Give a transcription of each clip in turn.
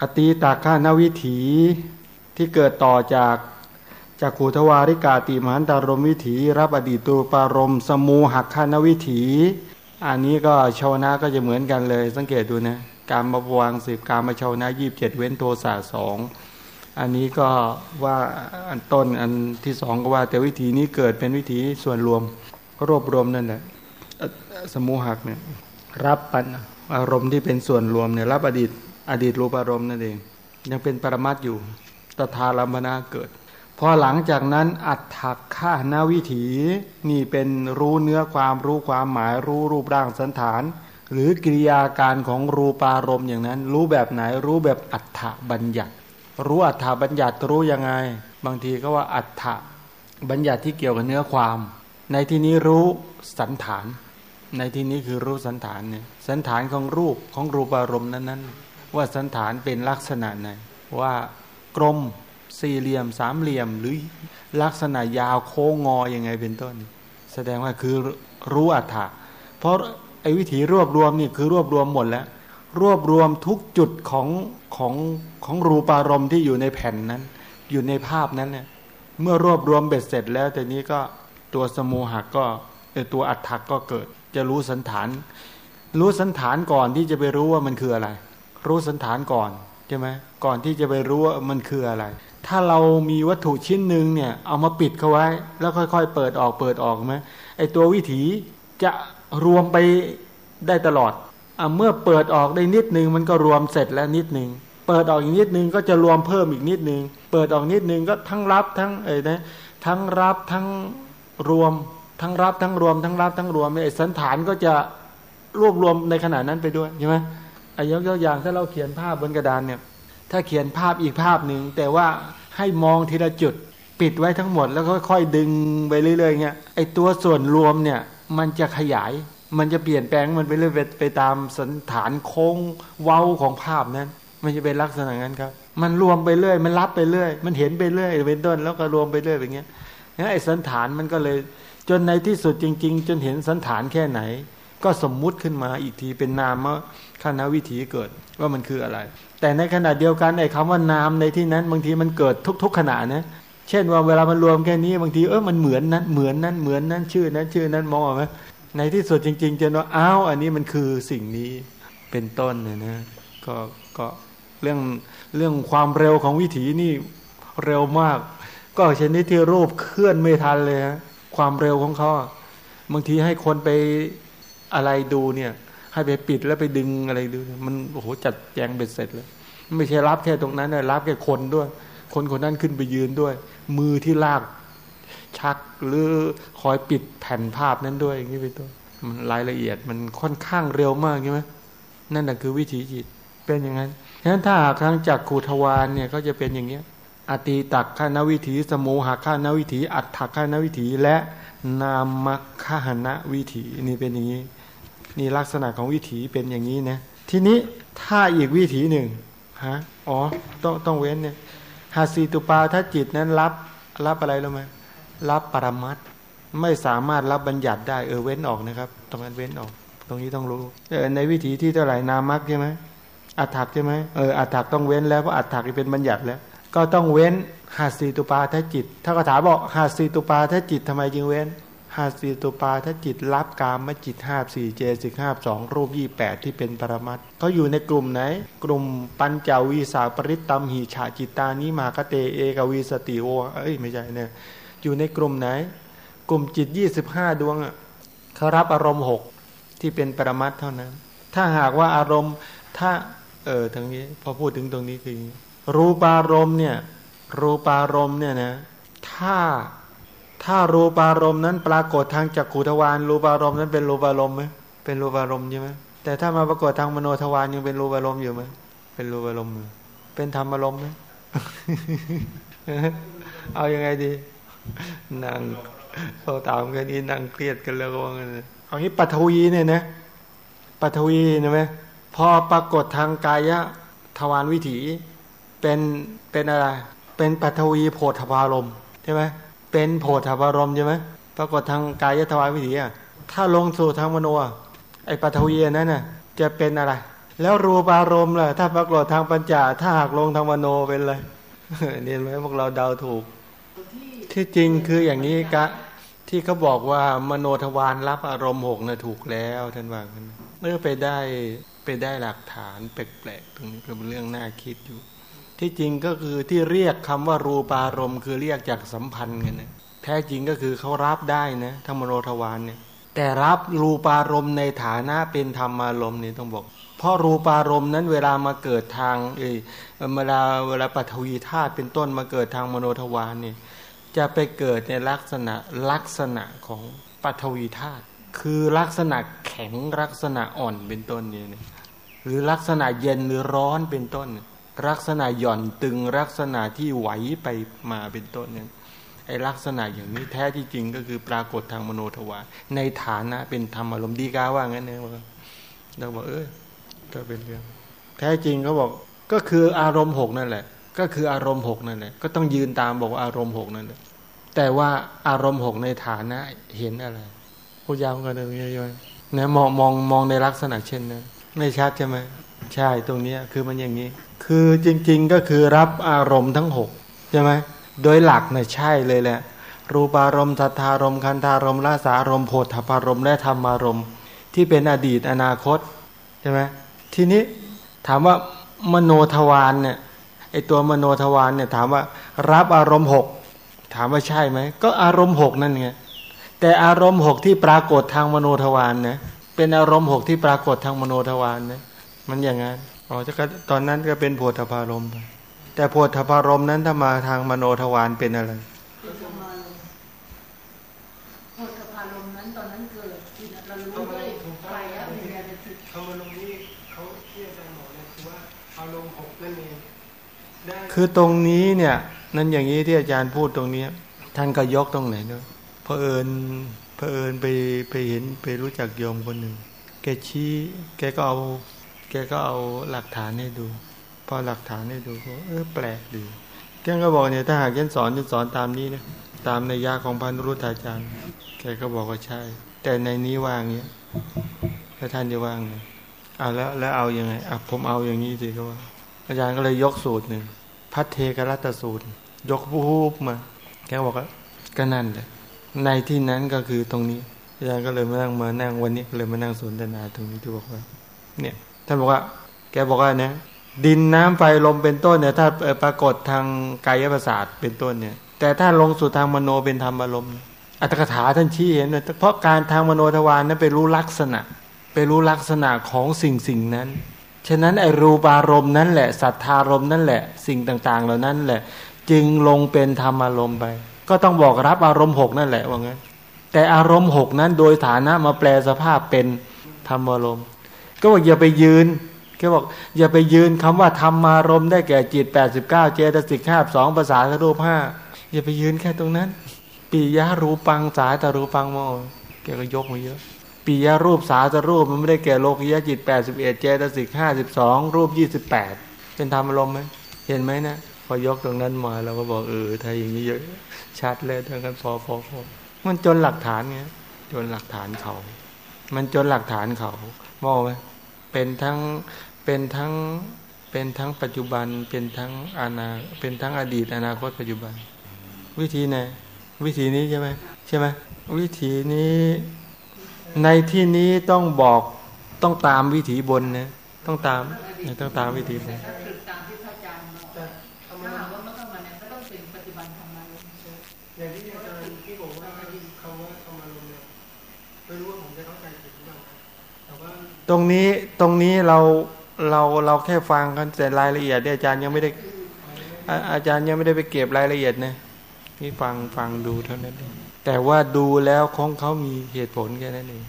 อตีตากานวิถีที่เกิดต่อจากจากขูทวาริกาติมหันตารมวิถี รับอดีตตูปารมสมูหักขานวิถี อันนี้ก็ชาวนาก็จะเหมือนกันเลย สังเกตดูนะการมาวางสิบการมาชาวนายีบเจ็ดเว้นโทสะสองอันนี้ก็ว่าอันต้นอันที่สองก็ว่า แต่วิธีนี้เกิดเป็นวิธีส่วนรวมรวบรวมนั่นแหละสมูหักเนี่ยรับปัญอารมณ์ที่เป็นส่วนรวมเนี่ยรับอดีต อดีตรูปอารมณ์นั่นเอง ยังเป็นปรมัตอยู่ตถาลัมนาเกิด พอหลังจากนั้นอัตถักข้านาวิถีนี่เป็นรู้เนื้อความรู้ความหมายรู้รูปร่างสันฐาน หรือกิริยาการของรูปารมณ์อย่างนั้น รู้แบบไหนรู้แบบอัฏฐบัญญัติ รู้อัฏฐบัญญัติรู้ยังไง บางทีก็ว่าอัฏฐบัญญัติที่เกี่ยวกับเนื้อความ ในที่นี้รู้สันฐาน ในที่นี้คือรู้สันฐานเนี่ยสันฐานของรูปของรูปารมณ์นั้นๆ ว่าสันฐานเป็นลักษณะไหน ว่ากลมสี่เหลี่ยมสามเหลี่ยม หรือลักษณะยาวโค้งงอยังไงเป็นต้น แสดงว่าคือรู้อัฏฐะเพราะไอ้วิธีรวบรวมนี่คือรวบรวมหมดแล้ว รวบรวมทุกจุดของของของรูปารมณ์ที่อยู่ในแผ่นนั้น อยู่ในภาพนั้นเนี่ยเมื่อรวบรวมเบ็ดเสร็จแล้วแต่นี้ก็ตัวสมูหักก็ตัวอัฏฐะก็เกิด จะรู้สันฐาน รู้สันฐานก่อนที่จะไปรู้ว่ามันคืออะไร รู้สันฐานก่อนใช่ไหมก่อนที่จะไปรู้ว่ามันคืออะไร ถ้าเรามีวัตถุชิ้นหนึ่งเนี่ย เอามาปิดเขาไว้ แล้วค่อย ๆ เปิดออกเปิดออกไหมไอตัววิถีจะรวมไปได้ตลอดอเมื่อเปิดออกได้นิดนึงมันก็รวมเสร็จแล้วนิดนึงเปิดออกอีกนิดนึงก็จะรวมเพิ่มอีกนิดนึงเปิดออกนิดนึงก็ทั้งรับทั้งเอ้นะทั้งรับทั้งรวม ทั้งรับทั้งรวม ทั้งรับทั้งรวมไอ้สันฐานก็จะรวบรวมในขณะนั้นไปด้วยใช่ไหม อ้ยกตัวอย่างถ้าเราเขียนภาพบนกระดานเนี่ย ถ้าเขียนภาพอีกภาพหนึ่งแต่ว่าให้มองทีละจุดปิดไว้ทั้งหมด แล้วค่อยๆดึงไปเรื่อยๆเงี้ยไอตัวส่วนรวมเนี่ยมันจะขยาย มันจะเปลี่ยนแปลงมันไปเรื่อยไปตามสันฐานโค้งเว้าของภาพนั้น มันจะเป็นลักษณะนั้นครับ มันรวมไปเรื่อยมันรับไปเรื่อย มันเห็นไปเรื่อยเป็นต้นแล้วก็รวมไปเรื่อยอย่างเงี้ยไอ้สันฐานมันก็เลยจนในที่สุดจริง ๆ จนเห็นสันฐานแค่ไหน ก็สมมุติขึ้นมาอีกทีเป็นนาม ว่าคณะวิถีเกิดว่ามันคืออะไร แต่ในขณะเดียวกันไอ้คำว่านามในที่นั้น บางทีมันเกิดทุก ๆขณะนะเช่นว่าเวลามันรวมแค่นี้บางทีเออมันเหมือนนั้นเหมือนนั้นเหมือนนั้นชื่อนั้นชื่อนั้นมองไหมในที่สุดจริงๆจะว่าอ้าวอันนี้มันคือสิ่งนี้เป็นต้นเนี่ยนะก็ก็เรื่องเรื่องความเร็วของวิถีนี่เร็วมาก ก็ชนิดที่รูปเคลื่อนไม่ทันเลยฮะความเร็วของเขาบางทีให้คนไปอะไรดูเนี่ย ให้ไปปิดแล้วไปดึงอะไรดูมันโอ้โหจัดแจงเบ็ดเสร็จเลยไม่ใช่รับแค่ตรงนั้นนะรับแค่คนด้วย คนคนนั้นขึ้นไปยืนด้วย มือที่ลากชักหรือคอยปิดแผ่นภาพนั้นด้วยอย่างนี้ไปตัวมันรายละเอียดมันค่อนข้างเร็วมากใช่ไหมนั่นแหะคือวิถีจิตเป็นอย่างนั้นฉะนั้นถ้าครั้งจากขูทวารเนี่ยก็จะเป็นอย่างเนี้ยอตีตักขานาวิถี สมูหขานาวิถี อัตถักขานาวิถีและนามคหณวิถีนี่เป็นอย่างนี้ นี่ลักษณะของวิถีเป็นอย่างนี้นะทีนี้ถ้าอีกวิถีหนึ่งฮะอ๋อต้องต้องเว้นเนี่ยหาสีตุปาถ้าจิตนั้นรับรับอะไรรู้ไหมรับปรมัตไม่สามารถรับบัญญัติได้เออเว้นออกนะครับ ตรงนั้นเว้นออก ตรงนี้ต้องรู้เออในวิถีที่เท่าไหร่นามักใช่ไหมอัฏฐักใช่ไหมเอออัฏฐักต้องเว้นแล้วเพราะอัฏฐักเป็นบัญญัติแล้ว ก็ต้องเว้นหาสีตุปาถ้าจิต ถ้ากถาบอกหาสีตุปาถ้าจิตทำไมจึงเว้น หาสีตุปาถ้าจิตรับกามมจิตห้าสี่เจสิกห้าสองรูปยี่แปดที่เป็นปรมัตเขาอยู่ในกลุ่มไหน กลุ่มปัญจวีสาปริตตัมหิฉาจิตานิมากเตเอกวีสติโอเอ้ยไม่ใช่เนี่ยอยู่ในกลุ่มไหน กลุ่มจิตยี่สิบห้าดวงอะเขารับอารมณ์หกที่เป็นปรมัตเท่านั้น ถ้าหากว่าอารมณ์ถ้าเออทางนี้พอพูดถึงตรงนี้คือรูปารมณ์เนี่ยรูปารมณ์เนี่ยนะถ้า ถ้ารูปารมณ์นั้นปรากฏทางจักขุทวารรูปารมณ์นั้นเป็นรูปารมณ์ไหมเป็นรูปารมณ์ใช่ไหมแต่ถ้ามาปรากฏทางมโนทวารยังเป็นรูปารมณ์อยู่ไหมเป็นรูปารมณ์เป็นธรรมารมณ์ไหมเอาอยัางไงดีนั่งเขาถามกันนี้นั่งเครียดกันแล้วก็ว่างันเอางี้ปัทวีเนี่ยนะปัทวีเห็นไหมพอปรากฏทางกายะทวารวิถีเป็นเป็นอะไร เป็นปัทวีโพธพารมใช่ไหม เป็นโพธพารมใช่ไหมปรากฏทางกายทวารวิถีอะถ้าลงสู่ทางมโนไอปัทวีนั้นน่ะจะเป็นอะไร แล้วรูปารมณ์ล่ะถ้าปรากฏทางปัญจาถ้าหากลงทางมโนเป็นเลยเนี่ยไหมพวกเราเดาถูก ที่จริงคืออย่างนี้กะที่เขาบอกว่ามโนทวารรับอารมณ์หกนะถูกแล้วท่านว่ากันเมื่อไปได้ไปได้หลักฐานแปลกๆตรงนี้เป็นเรื่องน่าคิดอยู่ ที่จริงก็คือที่เรียกคำว่ารูปารมณ์คือเรียกจากสัมพันธ์กันนะแท้จริงก็คือเขารับได้นะทั้งมโนทวารเนี่ยแต่รับรูปารมณ์ในฐานะเป็นธรรมารมณ์นี่ต้องบอก เพราะรูปารมณ์นั้นเวลามาเกิดทางเอเวลาเวลาปฐวีธาตุเป็นต้นมาเกิดทางมโนทวารเนี่ยจะไปเกิดในลักษณะลักษณะของปฐวีธาตุคือลักษณะแข็งลักษณะอ่อนเป็นต้นเนี่ยหรือลักษณะเย็นหรือร้อนเป็นต้น ลักษณะหย่อนตึงลักษณะที่ไหวไปมาเป็นต้นเนี่ยไอลักษณะอย่างนี้แท้ที่จริงก็คือปรากฏทางมโนทวารในฐานะเป็นธรรมอารมณ์ดีกาว่างั้นเนี่ยเราบอกเออก็เป็นเรื่อง แท้จริงเขาบอกก็คืออารมณ์หกนั่นแหละ ก็คืออารมณ์หกนั่นแหละ ก็ต้องยืนตามบอกว่าอารมณ์หกนั่นแหละแต่ว่าอารมณ์หกในฐานะเห็นอะไรพูดยาวกันเลยย่อยๆนะมองมองมองในลักษณะเช่นนั้นไม่ชัดใช่ไหมใช่ตรงนี้คือมันอย่างนี้ คือจริงๆก็คือรับอารมณ์ทั้งหกใช่ไหมโดยหลักเนี่ยใช่เลยแหละ รูปารมณ์สัทธารมณ์คันธารมณ์ลาสารมณ์โพธพารมณ์และธรรมารมณ์ที่เป็นอดีตอนาคตใช่ไหมทีนี้ถามว่ามโนทวารเนี่ยไอตัวมโนทวารเนี่ยถามว่ารับอารมณ์หกถามว่าใช่ไหมก็อารมณ์หกนั่นไงแต่อารมณ์หกที่ปรากฏทางมโนทวารนะเป็นอารมณ์หกที่ปรากฏทางมโนทวารนะ มันอย่างนั้นอ๋อจะตอนนั้นก็เป็นโพธพารมณ์แต่โพธพารมณ์นั้นถ้ามาทางมโนทวารเป็นอะไรโพธพารมณ์นั้นตอนนั้นเกิดเรารู้ด้วยไฟแล้วมีอะไรผิดคำว่าลงนี้เขาที่อาจารย์บอกเนี่ยคือว่าอารมณ์หกนั่นเองคือตรงนี้เนี่ย นั่นอย่างนี้ที่อาจารย์พูดตรงนี้ ท่านก็ยกตรงไหนเนาะเพอเอิญเพอเอิญไปไปเห็นไปรู้จักโยมคนหนึ่งแกชี้ แกก็เอา แกก็เอาหลักฐานให้ดู พอหลักฐานให้ดูก็เออแปลกดีแกก็บอกเนี่ยถ้าหากฉันสอนฉันสอนตามนี้นะตามในยาของพันรุตอาจารย์แกก็บอกว่าใช่ แต่ในนี้ว่างเนี้ยแล้วท่านจะว่างไงอ่าแล้วแล้วเอาอยัางไงอะผมเอาอย่างนี้สิก็ว่า อาจารย์ก็เลยยกสูตรหนึ่งพัทเทกรัตสูตร ยกผู้มา แกบอกว่าก็นั่นแหละในที่นั้นก็คือตรงนี้อาจารย์ก็เลยมานั่งมานั่งวันนี้เลยมานั่งสนทนาตรงนี้ที่บอกว่า เนี่ย ท่านบอกว่า แกบอกว่าเนี่ยดินน้ำไฟลมเป็นต้นเนี่ย ถ้าปรากฏทางกายประสาทเป็นต้นเนี่ย แต่ถ้าลงสู่ทางมโนเป็นธรรมอารมณ์อัตถกถาท่านชี้เห็นเลยเพราะการทางมโนทวารนั้นไปรู้ลักษณะ ไปรู้ลักษณะของสิ่งสิ่งนั้น ฉะนั้นไอรูปารมณ์นั้นแหละสัทธารมณ์นั่นแหละสิ่งต่าง ๆ เหล่านั้นแหละ จึงลงเป็นธรรมอารมณ์ไป ก็ต้องบอกรับอารมณ์หกนั่นแหละว่างั้นแต่อารมณ์หกนั้นโดยฐานะมาแปลสภาพเป็นธรรมอารมณ์ ก็บอกอย่าไปยืนแกบอกอย่าไปยืนคำว่าธรรมารมได้แก่จิตแปดสิบเก้าเจตสิกห้าสองภาษาทรูปห้าอย่าไปยืนแค่ตรงนั้นปียะรูปังสายตรูปังมอแกก็ยกมาเยอะปียะรูปสาตรูปมันไม่ได้แก่โลกิยะจิตแปดสิบเอ็ดเจตสิกห้าสิบสองรูปยี่สิบแปดเป็นธรรมอารมณ์ไหมเห็นไหมนะพอยกตรงนั้นมาเราก็บอกเออถ้าอย่างนี้เยอะชัดเลยทั้งกันพอพอพอมันจนหลักฐานไงจนหลักฐานเขา มันจนหลักฐานเขามองไหม เป็นทั้งเป็นทั้งเป็นทั้งปัจจุบันเป็นทั้งอาณาเป็นทั้งอดีตอนาคตปัจจุบัน วิธีไหนวิธีนี้ใช่ไหมใช่ไหมวิธีนี้ในที่นี้ต้องบอกต้องตามวิถีบนนะต้องตามต้องตามวิถีบนอย่างที่อาจารย์ที่บอกว่าคำว่าธรรมารมณ์เนี่ยไม่รู้ว่าผมจะเข้าใจผิดหรือเปล่าแต่ว่า ตรงนี้ตรงนี้เราเราเราแค่ฟังกันแต่รายละเอียดอาจารย์ยังไม่ได้ อาจารย์ยังไม่ได้ไปเก็บรายละเอียดนะนี่ฟังฟังดูเท่านั้นเองแต่ว่าดูแล้วของเขามีเหตุผลแค่นั้นเอง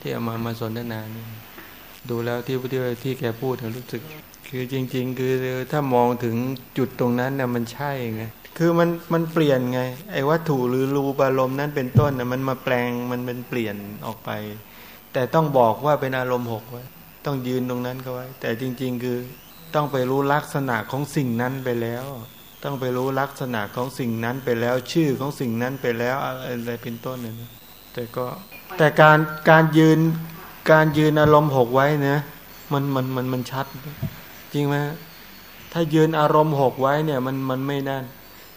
ที่เอามามาสนทนานี่ดูแล้วที่ที่ที่แกพูดรู้สึก คือจริง ๆ คือถ้ามองถึงจุดตรงนั้นเนี่ยมันใช่ไงคือมันมันเปลี่ยนไง ไอ้วัตถุหรือรูปอารมณ์นั้นเป็นต้นน่ยมันมาแปลงมันเป็นเปลี่ยนออกไป แต่ต้องบอกว่าเป็นอารมณ์หกไว้ ต้องยืนตรงนั้นเขาไว้ แต่จริง ๆ คือต้องไปรู้ลักษณะของสิ่งนั้นไปแล้ว ต้องไปรู้ลักษณะของสิ่งนั้นไปแล้ว ชื่อของสิ่งนั้นไปแล้วอะไรเป็นต้นเนี่ยแต่ก็แต่การการยืนการยืนอารมณ์หกไว้นะมันมันมันมันชัด จริงไหมถ้ายืนอารมณ์หกไว้เนี่ยมันมันไม่นั่น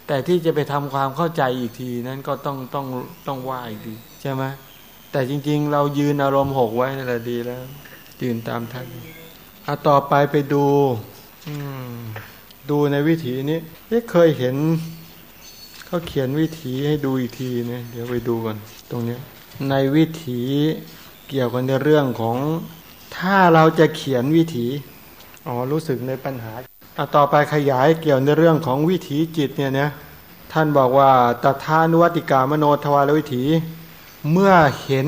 แต่ที่จะไปทำความเข้าใจอีกทีนั้นก็ต้องต้องต้องว่าอีกทีใช่ไหม แต่จริง ๆ เรายืนอารมณ์หกไว้นั่นแหละดีแล้ว ยืนตามท่านเอาต่อไปไปดูดูในวิถีนี้เคยเห็นเขาเขียนวิถีให้ดูอีกทีนะเดี๋ยวไปดูก่อนตรงนี้ในวิถีเกี่ยวกันในเรื่องของถ้าเราจะเขียนวิถีอ๋อรู้สึกในปัญหาเอาต่อไปขยายเกี่ยวในเรื่องของวิถีจิตเนี่ยนะท่านบอกว่าตถานุวัติกามโนทวารวิถี เมื่อเห็น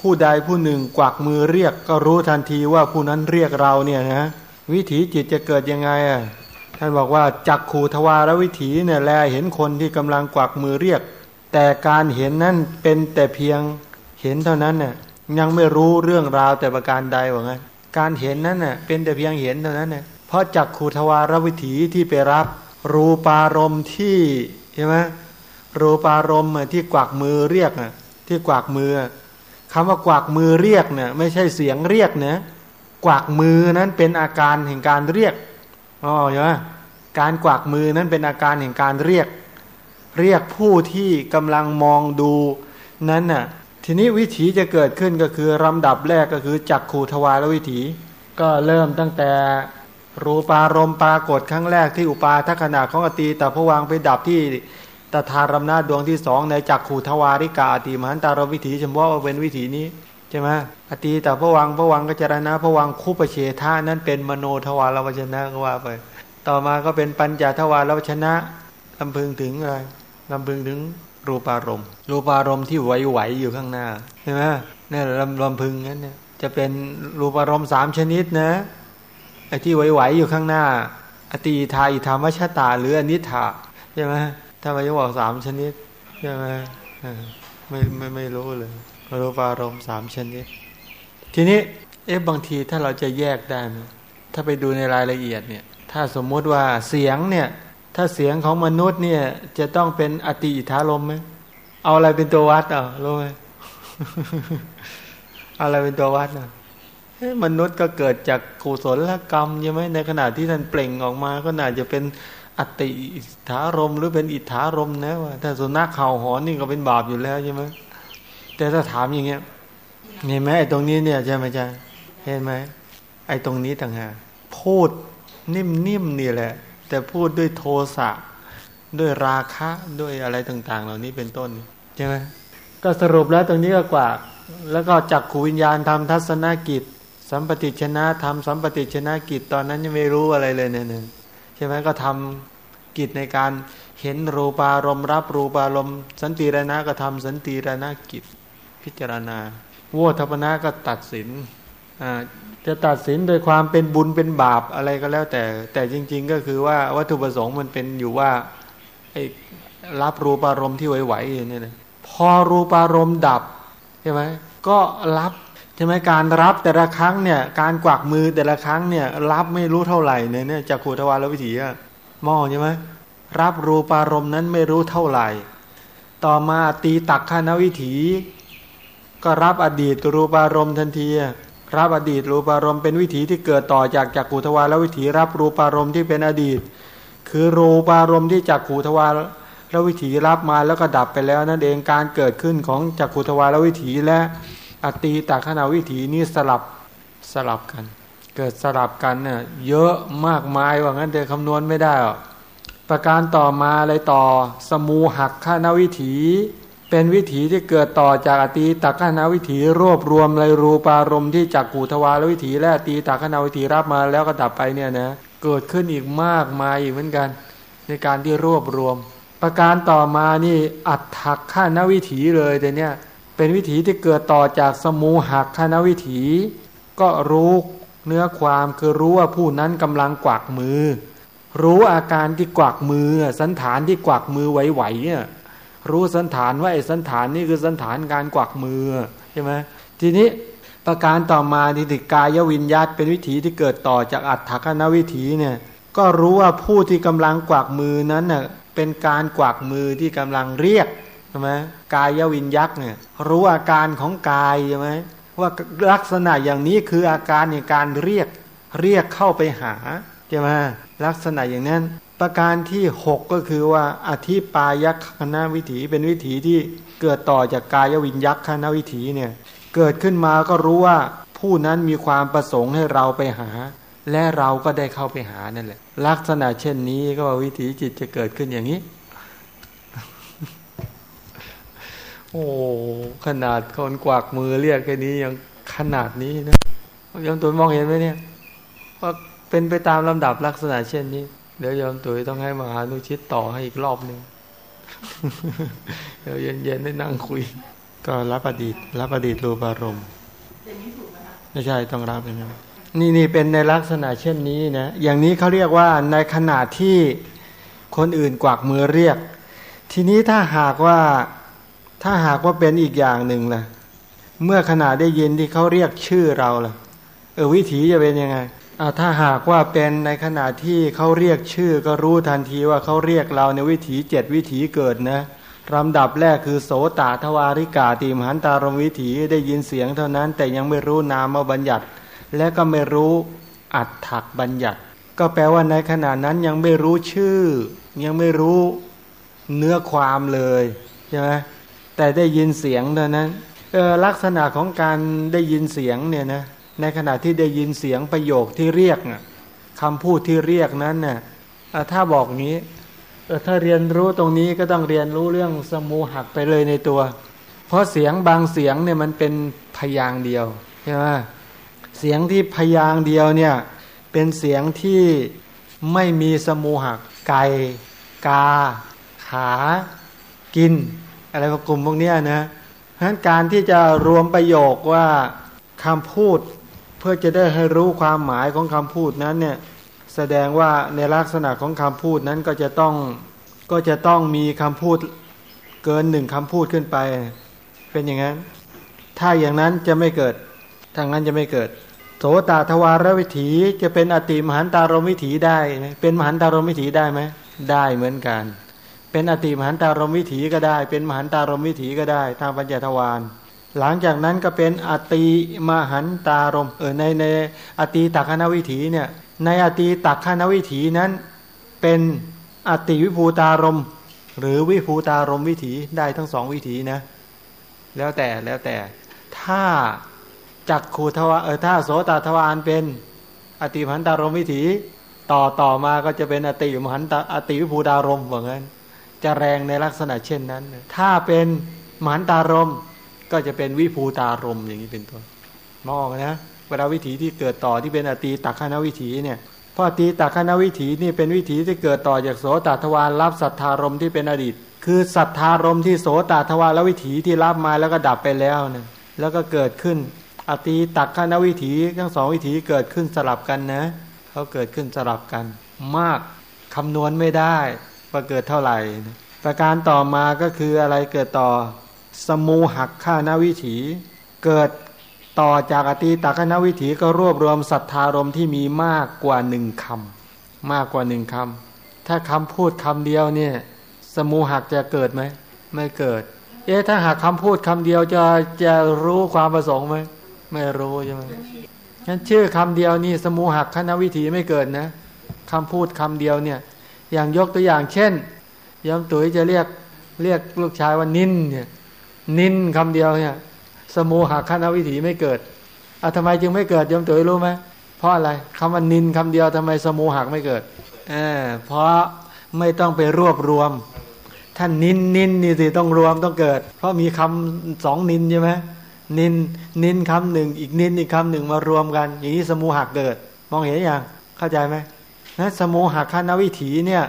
ผู้ใดผู้หนึ่งกวักมือเรียกก็รู้ทันทีว่าผู้นั้นเรียกเราเนี่ยนะวิถีจิตจะเกิดยังไงอะท่านบอกว่าจักขูทวารวิถีเนี่ยแลเห็นคนที่กำลังกวักมือเรียก แต่การเห็นนั้นเป็นแต่เพียงเห็นเท่านั้นเนี่ยยังไม่รู้เรื่องราวแต่ประการใดว่างั้นการเห็นนั้นเน่ยเป็นแต่เพียงเห็นเท่านั้นเนี่ยเพราะจักขูทวารวิถีที่ไปรับ รูปารมณ์ที่ใช่ไหมรูปารมณ์ที่กวักมือเรียกอะ ที่กวักมือคำว่ากวักมือเรียกเนี่ย ไม่ใช่เสียงเรียกนะกวักมือนั้นเป็นอาการแห่งการเรียกอ๋อใช่ไหมการกวักมือนั้นเป็นอาการแห่งการเรียก เรียกผู้ที่กำลังมองดูนั้นน่ะทีนี้วิถีจะเกิดขึ้นก็คือลำดับแรกก็คือจักขูทวารวิถี ก็เริ่มตั้งแต่รูปารมณ์ปรากฏครั้งแรกที่อุปาทัขณะของอตีแต่พวังไปดับที่ ตถารมนาดวงที่สองในจักขูทวาริกาอติมหันตารวิถีเฉพาะเป็นวิถีนี้ใช่ไหมอตีแต่พวังพวังก็จรณะพวังคุปเฉทานั้นเป็นมโนทวารวชนะก็ว่าไป ต่อมาก็เป็นปัญจทวารวชนะลำพึงถึงอะไรลำพึงถึงรูปารมณ์ รูปารมณ์ที่ไหวๆอยู่ข้างหน้าใช่ไหมนี่ลำลำพึงนั้นเนี่ยจะเป็นรูปารมณ์สามชนิดนะไอ้ที่ไหวๆอยู่ข้างหน้า อตีทาอิธรรมชตา หรืออนิถาใช่ไหม ถ้าไปบอกสามชนิดใช่ไหมไม่ไม่ไม่รู้เลยรูปารมณ์สามชนิด ทีนี้เอ๊ะบางทีถ้าเราจะแยกได้ไหมถ้าไปดูในรายละเอียดเนี่ย ถ้าสมมุติว่าเสียงเนี่ย ถ้าเสียงของมนุษย์เนี่ย จะต้องเป็นอติอิทธารมไหมเอาอะไรเป็นตัววัดอะรู้ไหมอะไรเป็นตัววัดอะมนุษย์ก็เกิดจากกุศลกรรมใช่ไหมในขณะที่ท่านเปล่งออกมา ก็น่าจะเป็น อติอิทธารมหรือเป็นอิทธารมนะว่าถ้าสุนัขเข่าหอนนี่ก็เป็นบาปอยู่แล้วใช่ไหมแต่ถ้าถามอย่างเงี้ยเห็นไหมไอ้ตรงนี้เนี่ยใช่ไหมจ๊ะเห็นไหมไอ้ตรงนี้ต่างหากพูดนิ่มๆนนี่แหละ แต่พูดด้วยโทสะด้วยราคะด้วยอะไรต่าง ๆ เหล่านี้เป็นต้นใช่ไหมก็สรุปแล้วตรงนี้ก็กว่า แล้วก็จักขูวิญญาณทำทัศนกิจ สัมปติชนะทำสัมปติชนะกิจตอนนั้นยังไม่รู้อะไรเลยเนี่ย ใช่ไหมก็ทำกิจในการเห็นรูปารมณ์รับรูปารมณ์สันติรณะก็ทำสันติรณะกิจพิจารณาโวทัพนะก็ตัดสินจะตัดสินโดยความเป็นบุญเป็นบาปอะไรก็แล้วแต่ แต่จริง ๆ ก็คือว่าวัตถุประสงค์มันเป็นอยู่ว่าไอ้รับรูปารมณ์ที่ไหวๆเนี่ยนะพอรูปารมณ์ดับใช่ไหมก็รับ ใช่ไหมการรับแต่ละครั้งเนี่ย การกวักมือแต่ละครั้งเนี่ย รับไม่รู้เท่าไหร่เนี่ยจากขูทวารวิถีอะมองใช่ไหมรับรูปารมณ์นั้นไม่รู้เท่าไหร่ ต่อมาตีตักขานวิถี ก็รับอดีตรูปารมณ์ทันทีรับอดีตรูปารมณ์เป็นวิถีที่เกิดต่อจากจักขุทวารละวิถี รับรูปารมณ์ที่เป็นอดีต คือรูปารมณ์ที่จักขุทวารและวิถีรับมาแล้วก็ดับไปแล้วนั่นเองการเกิดขึ้นของจักขุทวารละวิถีและ อตีตาขณาวิถีนี้สลับสลับกัน เกิดสลับกันเนี่ยเยอะมากมายว่างั้นเดี๋ยวคำนวณไม่ได้หรอกประการต่อมาอะไรต่อ สมูหักขณาวิถี เป็นวิถีที่เกิดต่อจากอตีตักขณาวิถีรวบรวมเลยรูปารมณ์ที่จากกูทวารวิถี และอตีตักขณาวิถีรับมาแล้วก็ดับไปเนี่ยนะเกิดขึ้นอีกมากมายอีกเหมือนกัน ในการที่รวบรวม ประการต่อมานี่อัตถักขณาวิถีเลยแต่เนี่ย เป็นวิถีที่เกิดต่อจากสมูหักขณาวิถี ก็รู้เนื้อความคือรู้ว่าผู้นั้นกำลังกวักมือ รู้อาการที่กวักมือ สันฐานที่กวักมือไหวๆเนี่ยรู้สันฐานว่าไอ้สันฐานนี่คือสันฐานการกวักมือใช่ไหมทีนี้ประการต่อมาดิติกายวิญญาตเป็นวิถีที่เกิดต่อจากอัตถคณวิถีเนี่ยก็รู้ว่าผู้ที่กำลังกวักมือนั้นน่ะเป็นการกวักมือที่กำลังเรียก ช่ไหมกายวิญญาตเนี่ยรู้อาการของกายใช่ไหมว่าลักษณะอย่างนี้คืออาการในการเรียกเรียกเข้าไปหาใช่ไหมลักษณะอย่างนั้น ประการที่หกก็คือว่าอธิปายักขณวิถีเป็นวิถีที่เกิดต่อจากกายวิญยักขณวิถีเนี่ยเกิดขึ้นมาก็รู้ว่าผู้นั้นมีความประสงค์ให้เราไปหา และเราก็ได้เข้าไปหานั่นแหละลักษณะเช่นนี้ก็ว่าวิถีจิตจะเกิดขึ้นอย่างนี้ โอ้ขนาดคนกวักมือเรียกแค่นี้ยังขนาดนี้นะยังตัวมองเห็นไหมเนี่ยว่าเป็นไปตามลำดับลักษณะเช่นนี้ เดี๋ยวยอมตุ๋ยต้องให้มหานุชิตต่อให้อีกรอบหนึ่งเดี๋ยวเย็นๆได้นั่งคุย ก็รับอดีตรับอดีตรูปารมณ์ไม่ใช่ต้องรับอย่างนั้นนี่นี่เป็นในลักษณะเช่นนี้นะอย่างนี้เขาเรียกว่าในขณะที่คนอื่นกวักมือเรียก ทีนี้ถ้าหากว่า ถ้าหากว่าเป็นอีกอย่างหนึ่งล่ะ เมื่อขณะได้ยินที่เขาเรียกชื่อเราล่ะ เออวิถีจะเป็นยังไงอ่าถ้าหากว่าเป็นในขณะที่เขาเรียกชื่อ ก็รู้ทันทีว่าเขาเรียกเราในวิถีเจ็ดวิถีเกิดนะลำดับแรกคือโสตทวาริกาติมหันตารมวิถีได้ยินเสียงเท่านั้น แต่ยังไม่รู้นามบัญญัติ และก็ไม่รู้อัดถักบัญญัติ ก็แปลว่าในขณะนั้นยังไม่รู้ชื่อ ยังไม่รู้เนื้อความเลยใช่ไหม แต่ได้ยินเสียงเท่านั้นออลักษณะของการได้ยินเสียงเนี่ยนะในขณะที่ได้ยินเสียงประโยคที่เรียกคำพูดที่เรียกนั้นน่ะถ้าบอกงี้เออถ้าเรียนรู้ตรงนี้ก็ต้องเรียนรู้เรื่องสมูหักไปเลยในตัว เพราะเสียงบางเสียงเนี่ยมันเป็นพยางเดียวใช่ไหมเสียงที่พยางเดียวเนี่ยเป็นเสียงที่ไม่มีสมูหักไก่กา ขา กิน อะไรกลุ่มพวกนี้นะเพราะฉะนั้นการที่จะรวมประโยคว่าคำพูดเพื่อจะได้ให้รู้ความหมายของคำพูดนั้นเนี่ยแสดงว่าในลักษณะของคำพูดนั้นก็จะต้องก็จะต้องมีคำพูดเกินหนึ่งคำพูดขึ้นไป เป็นอย่างนั้น ถ้าอย่างนั้นจะไม่เกิดทางนั้นจะไม่เกิด โสตทวารวิถีจะเป็นอติมหันตารมวิถีได้ เป็นมหันตารมวิถีได้ไหมได้เหมือนกัน เป็นอติมหันตารมวิถีก็ได้ เป็นมหันตารมวิถีก็ได้ ทางปัญจทวารหลังจากนั้นก็เป็นอติมหันตารมเออในในอติตักขณวิถีเนี่ยในอติตักขณวิถีนั้น เป็นอติวิภูตารมหรือวิภูตารมวิถีได้ทั้งสองวิถีนะแล้วแต่แล้วแต่ถ้าจักขูทวาเออถ้าโสตทวารเป็นอติมหันตารมวิถี ต่อต่อมาก็จะเป็นอติมหันตอติวิภูตารมเหมือนกัน จะแรงในลักษณะเช่นนั้น ถ้าเป็นหมหันตารมก็จะเป็นวิภูตารมอย่างนี้เป็นต้นมองนะเวลาวิถีที่เกิดต่อที่เป็นอตีตักขณวิถีเนี่ยเพราะตีตักขณวิถีนี่เป็นวิถีที่เกิดต่อจากโสตทวารรับสัทธารมที่เป็นอดีต คือสัทธารมที่โสตทวารวิถีที่รับมาแล้วก็ดับไปแล้วเนี่ยแล้วก็เกิดขึ้น อตีตักขณวิถีทั้งสองวิถีเกิดขึ้นสลับกันนะเขาเกิดขึ้นสลับกัน มากคำนวณไม่ได้ ว่าเกิดเท่าไหร่ ประการต่อมาก็คืออะไรเกิดต่อสมูหักข้านวิถีเกิดต่อจากอตีตักนวิถีก็รวบรวมศรัทธารมที่มีมากกว่าหนึ่งคำมากกว่าหนึ่งคำถ้าคำพูดคำเดียวเนี่ย สมูหักจะเกิดไหมไม่เกิด เอ๊ะถ้าหากคำพูดคำเดียวจะจะรู้ความประสงค์ไหมไม่รู้ใช่ไหมงั้นชื่อคำเดียวนี่สมูหักคณวิถีไม่เกิดนะคำพูดคำเดียวเนี่ย อย่างยกตัวอย่างเช่นยอมตุ๋ยจะเรียกเรียกลูกชายว่านินเนี่ยนินคำเดียวเนี่ยสมูหะคณวิถีไม่เกิดอะทำไมจึงไม่เกิดยอมตุ๋ยรู้ไหมเพราะอะไรคำว่านินคำเดียวทำไมสมูหักไม่เกิดเออเพราะไม่ต้องไปรวบรวมท่านนินนินนี่สิต้องรวมต้องเกิด เพราะมีคำสองนินใช่ไหมนินนินคำหนึ่งอีกนินอีกคำหนึ่งมารวมกัน อย่างนี้สมูหักเกิด มองเห็นอย่างเข้าใจไหม นะสมูหักคณวิถีเนี่ย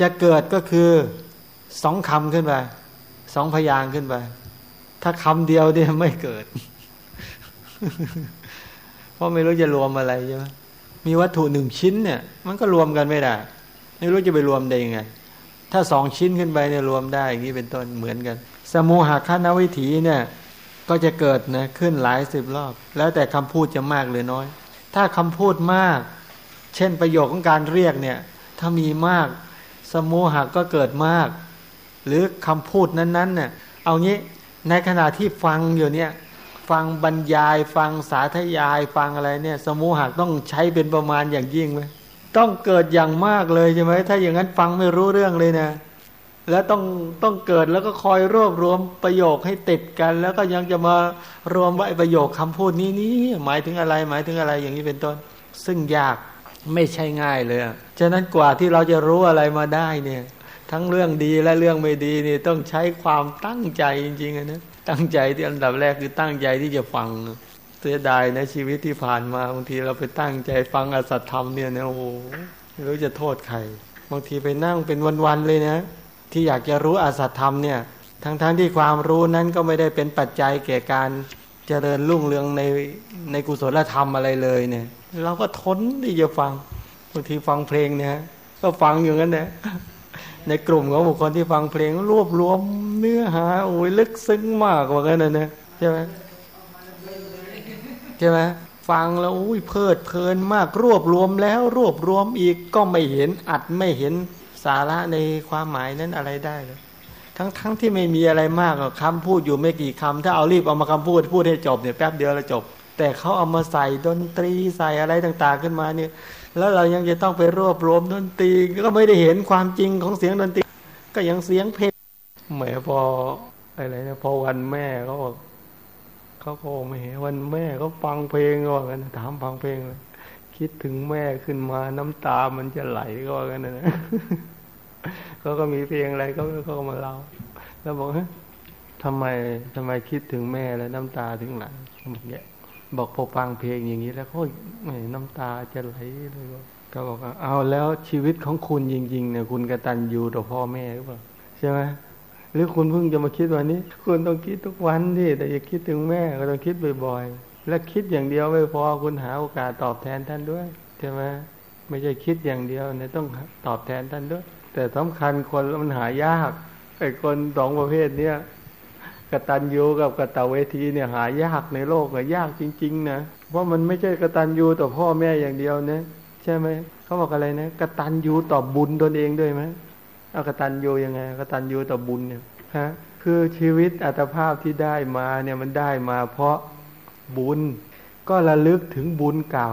จะเกิดก็คือสองคำขึ้นไปสองพยางขึ้นไป ถ้าคำเดียวเนี่ยไม่เกิด เพราะไม่รู้จะรวมอะไรใช่ไหมมีวัตถุหนึ่งชิ้นเนี่ย มันก็รวมกันไม่ได้ ไม่รู้จะไปรวมได้ยังไง ถ้าสองชิ้นขึ้นไปเนี่ยรวมได้อย่างนี้เป็นต้นเหมือนกัน สมูหะคณวิถีเนี่ย ก็จะเกิดนะขึ้นหลายสิบรอบ แล้วแต่คำพูดจะมากหรือน้อย ถ้าคำพูดมาก เช่นประโยคของการเรียกเนี่ย ถ้ามีมาก สมูหะก็เกิดมาก หรือคำพูดนั้นๆเนี่ยเอางี้ในขณะที่ฟังอยู่เนี่ยฟังบรรยายฟังสาธยายฟังอะไรเนี่ย สมูหักต้องใช้เป็นประมาณอย่างยิ่งไหมต้องเกิดอย่างมากเลยใช่ไหมถ้าอย่างนั้นฟังไม่รู้เรื่องเลยนะแล้วต้องต้องเกิดแล้วก็คอยรวบรวมประโยคให้ติดกัน แล้วก็ยังจะมารวมไว้ประโยคคำพูดนี้นี้หมายถึงอะไรหมายถึงอะไรอย่างนี้เป็นต้น ซึ่งยาก ไม่ใช่ง่ายเลยฉะนั้นกว่าที่เราจะรู้อะไรมาได้เนี่ย ทั้งเรื่องดีและเรื่องไม่ดีนี่ต้องใช้ความตั้งใจจริงๆนะตั้งใจที่อันดับแรกคือตั้งใจที่จะฟังเสียดายนะชีวิตที่ผ่านมาบางทีเราไปตั้งใจฟังอสัตธรรมเนี่ยนะโอ้โหไม่รู้จะโทษใครบางทีไปนั่งเป็นวันๆเลยนะ ที่อยากจะรู้อสัตธรรมเนี่ย ทั้งๆทที่ความรู้นั้นก็ไม่ได้เป็นปัจจัยแก่การเจริญรุ่งเรืองในในกุศลธรรมอะไรเลยเนี่ย เราก็ทนที่จะฟังบางทีฟังเพลงเนี่ยก็ฟังอยู่งั้นนะในกลุ่มของบุคคลที่ฟังเพลงรวบรวมเนื้อหาโอ้ยลึกซึ้งมากกว่ากันนะเนี่ยใช่ไหมใช่ไหมฟังแล้วอุ้ยเพลิดเพลินมากรวบรวมแล้ว รวบรวมอีกก็ไม่เห็นอัดไม่เห็นสาระในความหมายนั้นอะไรได้เลย ทั้งทั้งที่ไม่มีอะไรมากคำพูดอยู่ไม่กี่คำถ้าเอารีบเอามาคำพูดพูดให้จบเนี่ยแป๊บเดียวแล้วจบ แต่เขาเอามาใส่ดนตรีใส่อะไรต่างๆขึ้นมาเนี่ย แล้วเรายังจะต้องไปรวบรวมดนตรีก็ไม่ได้เห็นความจริงของเสียงดนตรี ก็ยังเสียงเพลงเหมือพออะไรนะพอวันแม่เขาบอกเขาก็ไม่เห็นวันแม่เขาฟังเพลงก็กันถามฟังเพลงเลยคิดถึงแม่ขึ้นมาน้ำตามันจะไหลก็กันนะเขาก็มีเพลงอะไรก็เขาก็มาเล่าแล้วบอกฮะทำไมทำไมคิดถึงแม่แล้วน้ำตาถึงไหลบอกเนี่ย บอกพอฟังเพลงอย่างนี้ แล้วก็น้ำตาจะไหลเลยก็บอกเอาแล้วชีวิตของคุณจริงๆเนี่ยคุณกระตันอยู่ต่อพ่อแม่หรือเปล่าใช่ไหมหรือคุณเพิ่งจะมาคิดวันนี้ คุณต้องคิดทุกวันที่แต่อย่าคิดถึงแม่ก็ต้องคิดบ่อยๆ และคิดอย่างเดียวไม่พอคุณหาโอกาสตอบแทนท่านด้วยใช่ไหมไม่ใช่คิดอย่างเดียวเนี่ยต้องตอบแทนท่านด้วย แต่สำคัญคนมันหายากไอ้คนสองประเภทเนี้ย กตัญญูกับกตเวทีเนี่ยหายากในโลกอะยากจริง ๆ นะเพราะมันไม่ใช่กตัญญูต่อพ่อแม่อย่างเดียวนะใช่ไหมเขาบอกอะไรนะกตัญญูต่อบุญตนเองด้วยไหมเอากตัญญูยังไงกตัญญูต่อบุญเนี่ยฮะคือชีวิตอัตภาพที่ได้มาเนี่ยมันได้มาเพราะบุญ ก็ระลึกถึงบุญเก่า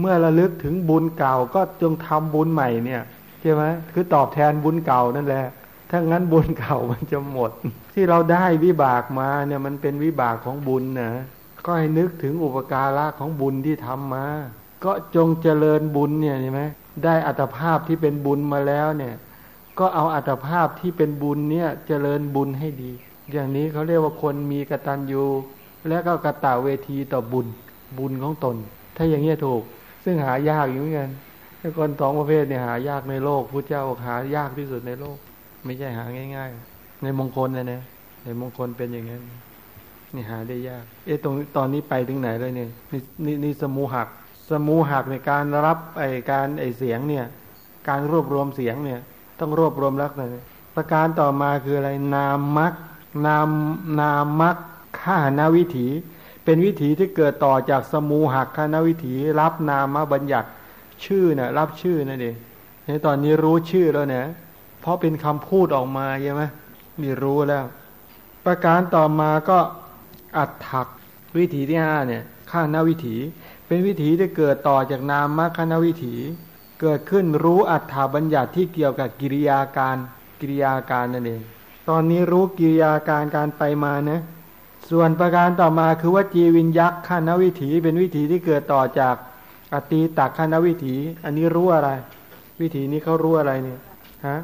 เมื่อระลึกถึงบุญเก่าก็จงทำบุญใหม่เนี่ยใช่ไหมคือตอบแทนบุญเก่านั่นแหละ ถ้างั้นบุญเก่ามันจะหมด ที่เราได้วิบากมาเนี่ยมันเป็นวิบากของบุญนะก็ให้นึกถึงอุปการะของบุญที่ทำมา ก็จงเจริญบุญเนี่ยใช่ไหมได้อัตภาพที่เป็นบุญมาแล้วเนี่ย ก็เอาอัตภาพที่เป็นบุญเนี่ยเจริญบุญให้ดี อย่างนี้เขาเรียกว่าคนมีกตัญญูและก็กระตาเวทีต่อบุญบุญของตน ถ้าอย่างนี้ถูก ซึ่งหายากอยู่เหมือนกันคนสองประเภทเนี่ยหายากในโลกพระเจ้าหายากที่สุดในโลก ไม่ใช่หาง่าย ๆ ในมงคลนะเนี่ยในมงคลเป็นอย่างนั้นนี่หาได้ยาก เอ๊ะตรงตอนนี้ไปถึงไหนเลยเนี่ยนี่นี่สมูหัก สมูหักในการรับไอการไอเสียงเนี่ย การรวบรวมเสียงเนี่ย ต้องรวบรวมลักษณะประการต่อมาคืออะไรนามมักนามนามมักข้านาวิถี เป็นวิถีที่เกิดต่อจากสมูหักข้านาวิถี รับนามมาบัญญัติชื่อนะ่ะรับชื่อนั่นเองในตอนนี้รู้ชื่อแล้วเนี่ย เพราะเป็นคำพูดออกมาใช่ไหมมีรู้แล้ว ประการต่อมาก็อัดถักวิถีที่ห้าเนี่ยข้านาวิถี เป็นวิถีที่เกิดต่อจากนามมาข้านาวิถี เกิดขึ้นรู้อัฏฐบัญญัติที่เกี่ยวกับกิริยาการกิริยาการนั่นเอง ตอนนี้รู้กิริยาการการไปมานะ ส่วนประการต่อมาคือว่าจีวินยักษ์ข้านวิถี เป็นวิถีที่เกิดต่อจากอตีตักข้านวิถี อันนี้รู้อะไร วิถีนี้เขารู้อะไรเนี่ยฮะ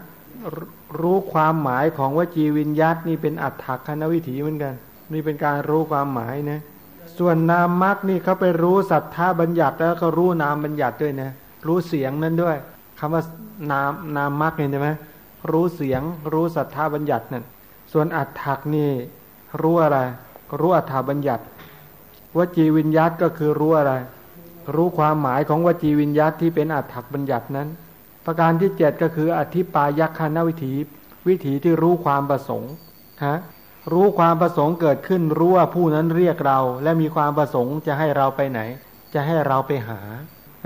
รู้ความหมายของวจีวิญญาตนี่เป็นอัตถคณวิถีเหมือนกัน นี่เป็นการรู้ความหมายนะส่วนนามมรรคนี่เขาไปรู้สัทธาบัญญัติแล้วก็รู้นามบัญญัติด้วยนะรู้เสียงนั้นด้วยคำว่านามนามมรรคเห็นไหมรู้เสียงรู้สัทธาบัญญัตินั่นส่วนอัตถักนี่รู้อะไรรู้อัตถบัญญัติวจีวิญญาตก็คือรู้อะไร รู้ความหมายของวจีวิญญาตที่เป็นอัตถักบัญญัตินั้น ประการที่เจ็ดก็คือ อธิปายักขณวิถี วิถีที่รู้ความประสงค์ฮะรู้ความประสงค์เกิดขึ้นรู้ว่าผู้นั้นเรียกเรา และมีความประสงค์จะให้เราไปไหน จะให้เราไปหา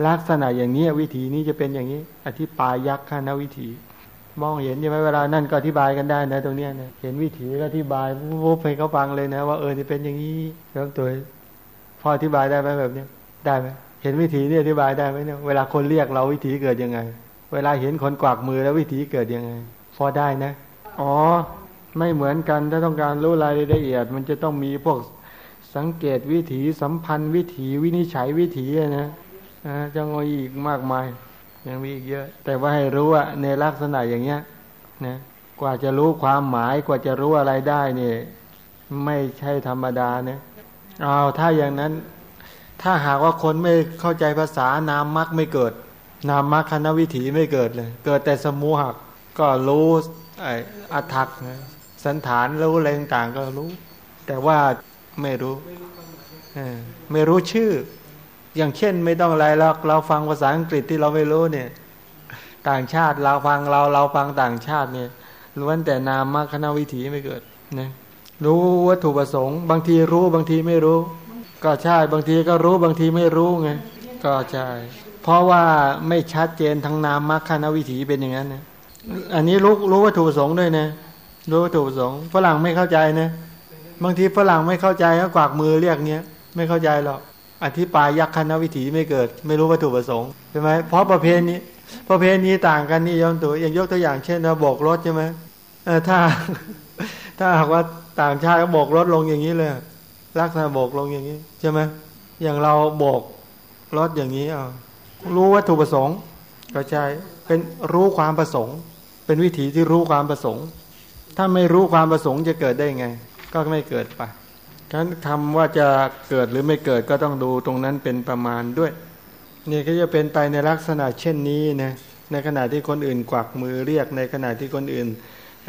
ลักษณะอย่างนี้วิถีนี้จะเป็นอย่างนี้ อธิปายักขณวิถี มองเห็นใช่ไหมเวลานั่นก็อธิบายกันได้นะตรงเนี้ยนะเห็นวิถีก็อธิบายวุบให้เขาฟังเลยนะ ว่าเออนี่เป็นอย่างนี้แล้วตัวพออธิบายได้ไหมแบบนี้ได้ไหมเห็นวิถีนี่อธิบายได้ไหมเนี่ยเวลาคนเรียกเราวิถีเกิดยังไง เวลาเห็นคนกวักมือแล้ววิถีเกิดยังไง พอได้นะ อ๋อ ไม่เหมือนกันถ้าต้องการรู้รายละเอียด มันจะต้องมีพวกสังเกตวิถีสัมพันธ์วิถีวินิจฉัยวิถีนะนะจะงอีกมากมาย ยังมีอีกเยอะ แต่ว่าให้รู้ว่าในลักษณะอย่างเงี้ยนะกว่าจะรู้ความหมายกว่าจะรู้อะไรได้เนี่ยไม่ใช่ธรรมดานะเอาถ้าอย่างนั้น ถ้าหากว่าคนไม่เข้าใจภาษานามมักไม่เกิด นามมักคณวิถีไม่เกิดเลย เกิดแต่สมูหักก็รู้ไอ้อัถักนะสันฐานรู้อะไรต่างก็รู้ แต่ว่าไม่รู้ไม่รู้ชื่อ อย่างเช่นไม่ต้องอะไรเราเราฟังภาษาอังกฤษที่เราไม่รู้เนี่ย ต่างชาติเราฟังเราเราฟังต่างชาติเนี่ยล้วนแต่นามมาคณะวิถีไม่เกิดนะรู้วัตถุประสงค์ บางทีรู้บางทีไม่รู้ ก็ใช่บางทีก็รู้บางทีไม่รู้ไงก็ใช่ เพราะว่าไม่ชัดเจนทั้งนามมาคณะวิถีเป็นอย่างนั้นนะอันนี้รู้รู้วัตถุประสงค์ด้วยนะรู้วัตถุประสงค์ฝรั่งไม่เข้าใจนะบางทีฝรั่งไม่เข้าใจก็กวากมือเรียกเนี้ยไม่เข้าใจหรอกอธิบายยักษ์คณวิถีไม่เกิด ไม่รู้วัตถุประสงค์ใช่ไหมเพราะประเพณีประเพณีต่างกันนี่ย้อนตัวอย่างยกตัวอย่างเช่นเราโบกรถใช่ไหมเออถ้า ถ้าหากว่าต่างชาติก็โบกรถลงอย่างนี้เลยลักษณะโบกลงอย่างนี้ใช่ไหมอย่างเราโบกรถอย่างนี้อ่า รู้วัตถุประสงค์ก็ใช่เป็นรู้ความประสงค์ เป็นวิถีที่รู้ความประสงค์ ถ้าไม่รู้ความประสงค์จะเกิดได้ไง ก็ไม่เกิดไปฉะนั้นทำว่าจะเกิดหรือไม่เกิดก็ต้องดูตรงนั้นเป็นประมาณด้วย นี่ก็จะเป็นไปในลักษณะเช่นนี้นะในขณะที่คนอื่นกวักมือเรียกในขณะที่คนอื่นเ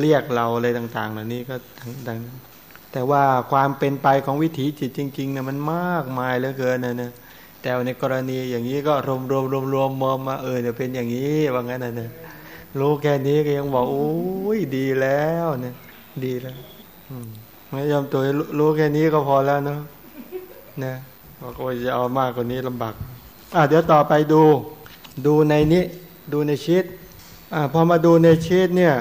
เรียกเราอะไรต่าง ๆ เหล่านี้ก็ดังแต่ว่าความเป็นไปของวิถีจิตจริงๆเนี่ยมันมากมายเหลือเกินนะนะ แต่ในกรณีอย่างนี้ก็รวมรวมรวมรวมมอมมาเออเนี่ยเป็นอย่างนี้ว่างั้นนะเนี่ยรู้แค่นี้ก็ยังบอกโอ้ยดีแล้วเนี่ย ดีแล้วอไม่ยอมตัวรู้แค่นี้ก็พอแล้วเนาะนะบอกว่าจะเอามากกว่านี้ลำบากอะเดี๋ยวต่อไปดู ดูในนี้ดูในชีตอ่าพอมาดูในชีตเนี่ย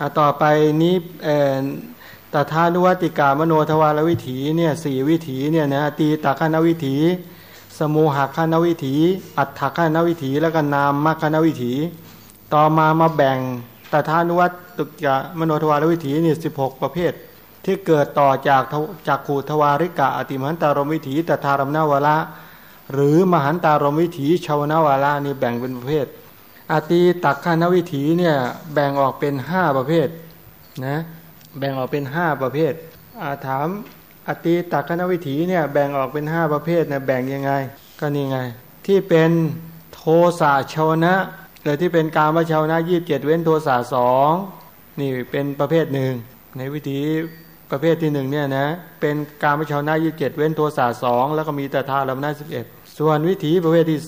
อะต่อไปนี้เอ่อตถานุวัติกามโนทวารวิถีเนี่ยสี่วิถีเนี่ยนะตีตาขานวิถี สมูหขานวิถี อัฏฐขานวิถี แล้วก็นามมขานวิถี ต่อมามาแบ่งตถานุวัตติกามโนทวารวิถีนี่สิบหกประเภท ที่เกิดต่อจากจากขูทวาริกะอติมหันตารมวิถีตถารมนาวละหรือมหันตารมวิถีชาวนาวละนี่แบ่งเป็นประเภทอติตักขานวิถีเนี่ยแบ่งออกเป็นห้าประเภทนะแบ่งออกเป็นห้าประเภทอาถาม อติตักขานวิถีเนี่ยแบ่งออกเป็นห้าประเภทนะแบ่งยังไง ก็นี่ไง ที่เป็นโทสะชาวนะหรือที่เป็นการมาชาวนะยี่บเจ็ดเว้นโทสะสองนี่เป็นประเภทหนึ่ง ในวิธีประเภทที่หนึ่งเนี่ยนะเป็นการมชาวนายี่เจ็ดเว้นโทสาสองแล้วก็มีแต่ทาลำนาสิบเอ็ดส่วนวิถีประเภทที่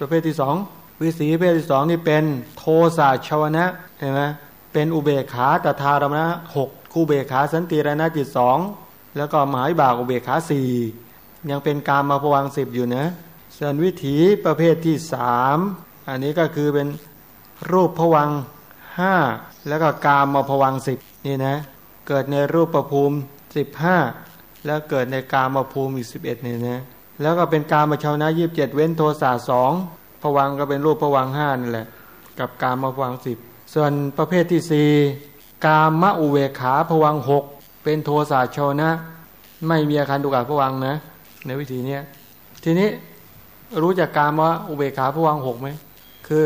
ประเภทที่สองวิสีประเภทที่สองนี่เป็นโทสาชาวนะเห็นไหมเป็นอุเบกขาตถารมณะหกคู่เบกขาสันติรณจิตสอง แล้วก็หมายบากอุเบกขาสี่ยังเป็นการมาพวังสิบอยู่นะส่วนวิถีประเภทที่สามอันนี้ก็คือเป็นรูปพวังห้าแล้วก็กามมาพวังสิบนี่นะ เกิดในรูปประภูมิสิบห้าแล้วเกิดในกามาภูมิอีกสิบเอ็ดเนี่ยนะแล้วก็เป็นกามาชาวนะยีิบเจ็ดเว้นโทสะสองผวังก็เป็นรูปผวังห้านั่นแหละ กับกามาผวังสิบส่วนประเภทที่สี่กามะอุเวขาผวังหก เป็นโทสะโชนะ ไม่มีอาการดุกาผวังนะ ในวิธีนี้ทีนี้รู้จักกามะอุเบขาผวังหกไหมคือ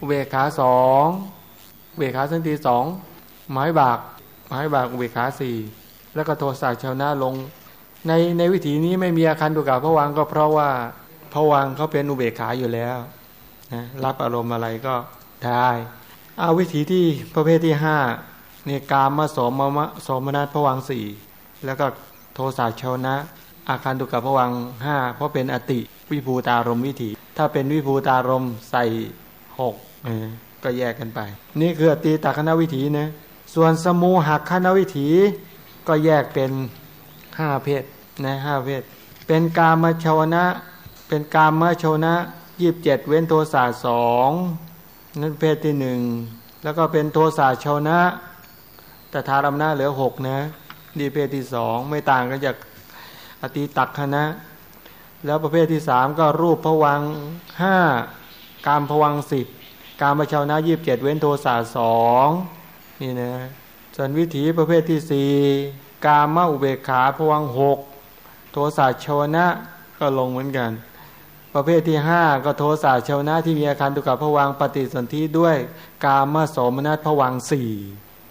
อุเบขาสองอุเบขาสันติสองหมายบากหมายบากอุเบกขาสี่แล้วก็โทสะโชนาลง ในในวิถีนี้ไม่มีอาการตุกาพระวังก็เพราะว่าพระวังเขาเป็นอุเบกขาอยู่แล้วนะรับอารมณ์อะไรก็ได้ เอาวิถีที่ประเภทที่ห้า นี่กามมาสมมะสมนัตพวังสี่แล้วก็โทสะชาวนะ อาการตุกาพวังห้าเพราะเป็นอติวิภูตารมวิถี ถ้าเป็นวิภูตารมใส่หกก็แยกกันไป นี่คืออติตาคณวิถีนะส่วนสมูหักขณวิถีก็แยกเป็นห้าเพศนะห้าเพศ เป็นกามชาวนะ เป็นกามชาวนะยีบเจ็ดเว้นโทสะสองนั่นเพศที่หนึ่งแล้วก็เป็นโทสะชาวนะ ต่ทารมนะเหลือหกนะดีเพศที่สองไม่ต่างกันจากอติตักคณะ แล้วประเภทที่สามก็รูปผวังห้าการผวังสิบการมาชาวนะยีิบเจ็ดเว้นโทสะสองนี่นะส่วนวิถีประเภทที่สี่กามาอุเบกขาผวังหกโทสะชาวนะก็ลงเหมือนกัน ประเภทที่ห้าก็โทสะชาวนะที่มีอาการตุกับผวังปฏิสนธิด้วย กามาสมนัตผวังสี่